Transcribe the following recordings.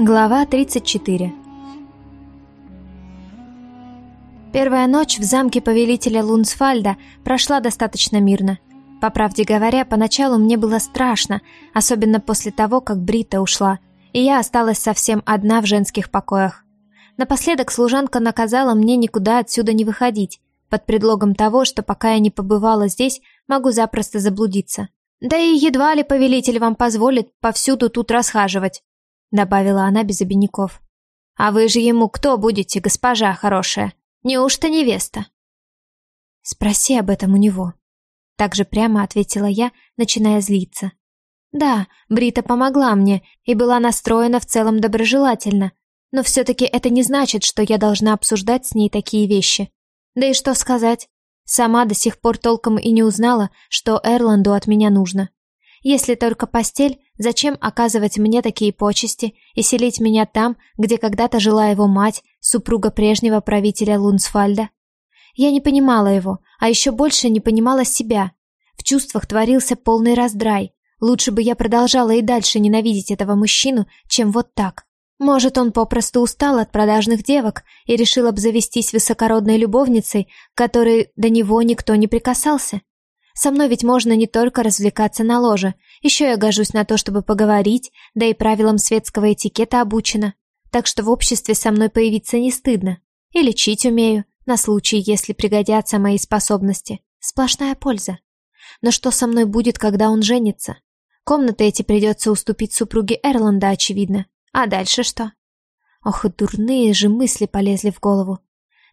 Глава 34 Первая ночь в замке повелителя Лунсфальда прошла достаточно мирно. По правде говоря, поначалу мне было страшно, особенно после того, как Брита ушла, и я осталась совсем одна в женских покоях. Напоследок служанка наказала мне никуда отсюда не выходить, под предлогом того, что пока я не побывала здесь, могу запросто заблудиться. Да и едва ли повелитель вам позволит повсюду тут расхаживать добавила она без обиняков. А вы же ему кто будете, госпожа хорошая? Неужто невеста? Спроси об этом у него. Так же прямо ответила я, начиная злиться. Да, Брита помогла мне и была настроена в целом доброжелательно, но все-таки это не значит, что я должна обсуждать с ней такие вещи. Да и что сказать? Сама до сих пор толком и не узнала, что Эрланду от меня нужно. Если только постель, зачем оказывать мне такие почести и селить меня там, где когда-то жила его мать, супруга прежнего правителя Лунсфальда? Я не понимала его, а еще больше не понимала себя. В чувствах творился полный раздрай. Лучше бы я продолжала и дальше ненавидеть этого мужчину, чем вот так. Может, он попросту устал от продажных девок и решил обзавестись высокородной любовницей, которой до него никто не прикасался? Со мной ведь можно не только развлекаться на ложе, еще я гожусь на то, чтобы поговорить, да и правилам светского этикета обучена. Так что в обществе со мной появиться не стыдно. И лечить умею, на случай, если пригодятся мои способности. Сплошная польза. Но что со мной будет, когда он женится? Комнаты эти придется уступить супруге Эрланда, очевидно. А дальше что? Ох, дурные же мысли полезли в голову.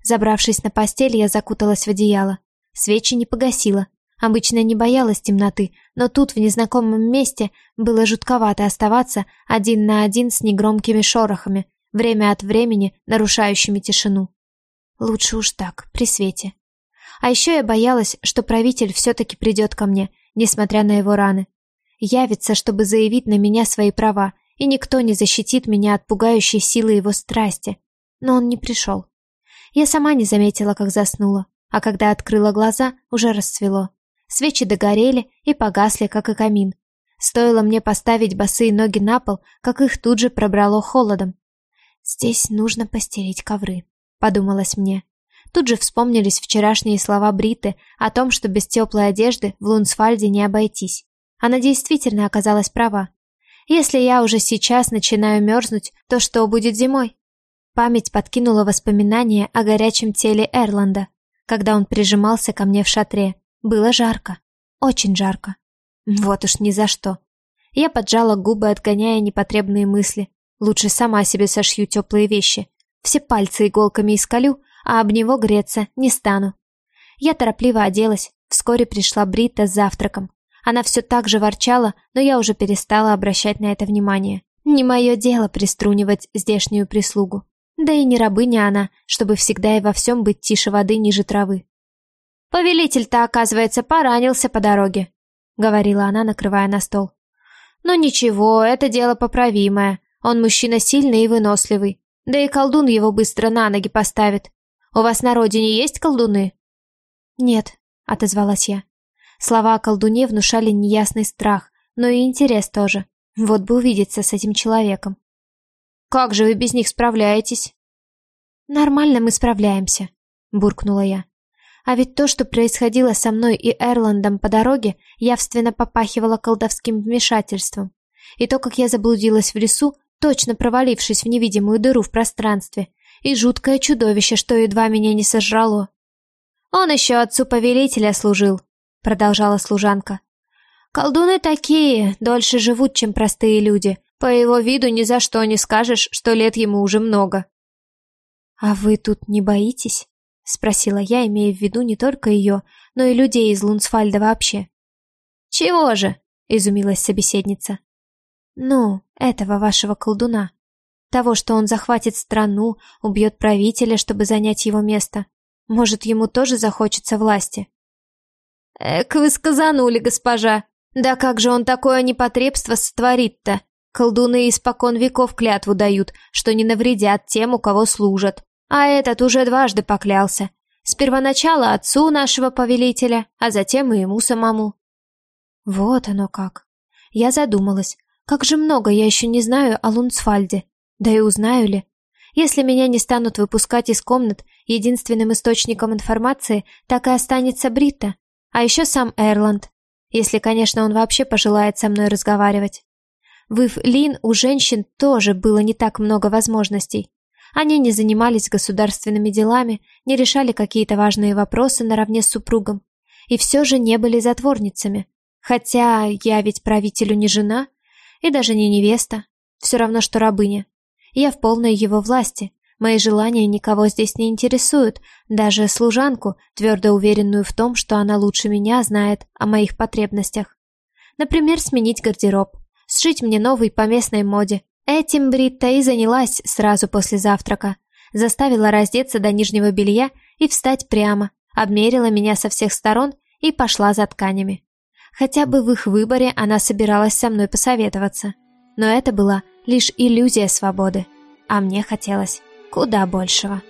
Забравшись на постель, я закуталась в одеяло. Свечи не погасила, Обычно не боялась темноты, но тут, в незнакомом месте, было жутковато оставаться один на один с негромкими шорохами, время от времени нарушающими тишину. Лучше уж так, при свете. А еще я боялась, что правитель все-таки придет ко мне, несмотря на его раны. Явится, чтобы заявить на меня свои права, и никто не защитит меня от пугающей силы его страсти. Но он не пришел. Я сама не заметила, как заснула, а когда открыла глаза, уже расцвело. Свечи догорели и погасли, как и камин. Стоило мне поставить босые ноги на пол, как их тут же пробрало холодом. «Здесь нужно постелить ковры», — подумалось мне. Тут же вспомнились вчерашние слова Бриты о том, что без теплой одежды в Лунсфальде не обойтись. Она действительно оказалась права. Если я уже сейчас начинаю мерзнуть, то что будет зимой? Память подкинула воспоминания о горячем теле Эрланда, когда он прижимался ко мне в шатре. Было жарко. Очень жарко. Вот уж ни за что. Я поджала губы, отгоняя непотребные мысли. Лучше сама себе сошью теплые вещи. Все пальцы иголками исколю, а об него греться не стану. Я торопливо оделась. Вскоре пришла Брита с завтраком. Она все так же ворчала, но я уже перестала обращать на это внимание. Не мое дело приструнивать здешнюю прислугу. Да и не рабыня она, чтобы всегда и во всем быть тише воды ниже травы. «Повелитель-то, оказывается, поранился по дороге», — говорила она, накрывая на стол. «Но ничего, это дело поправимое. Он мужчина сильный и выносливый. Да и колдун его быстро на ноги поставит. У вас на родине есть колдуны?» «Нет», — отозвалась я. Слова о колдуне внушали неясный страх, но и интерес тоже. Вот бы увидеться с этим человеком. «Как же вы без них справляетесь?» «Нормально мы справляемся», — буркнула я. А ведь то, что происходило со мной и Эрландом по дороге, явственно попахивало колдовским вмешательством. И то, как я заблудилась в лесу, точно провалившись в невидимую дыру в пространстве, и жуткое чудовище, что едва меня не сожрало. «Он еще отцу повелителя служил», — продолжала служанка. «Колдуны такие, дольше живут, чем простые люди. По его виду ни за что не скажешь, что лет ему уже много». «А вы тут не боитесь?» Спросила я, имея в виду не только ее, но и людей из Лунсфальда вообще. «Чего же?» — изумилась собеседница. «Ну, этого вашего колдуна. Того, что он захватит страну, убьет правителя, чтобы занять его место. Может, ему тоже захочется власти?» «Эк, вы сказанули, госпожа! Да как же он такое непотребство сотворит-то? Колдуны испокон веков клятву дают, что не навредят тем, у кого служат. А этот уже дважды поклялся. С первоначала отцу нашего повелителя, а затем и ему самому. Вот оно как. Я задумалась, как же много я еще не знаю о Лунцфальде. Да и узнаю ли? Если меня не станут выпускать из комнат, единственным источником информации так и останется Бритта, а еще сам Эрланд, если, конечно, он вообще пожелает со мной разговаривать. В Ив-Лин у женщин тоже было не так много возможностей. Они не занимались государственными делами, не решали какие-то важные вопросы наравне с супругом, и все же не были затворницами. Хотя я ведь правителю не жена и даже не невеста, все равно что рабыня. Я в полной его власти. Мои желания никого здесь не интересуют, даже служанку, твердо уверенную в том, что она лучше меня знает о моих потребностях. Например, сменить гардероб, сшить мне новый по местной моде. Этим Бритта и занялась сразу после завтрака. Заставила раздеться до нижнего белья и встать прямо, обмерила меня со всех сторон и пошла за тканями. Хотя бы в их выборе она собиралась со мной посоветоваться. Но это была лишь иллюзия свободы, а мне хотелось куда большего.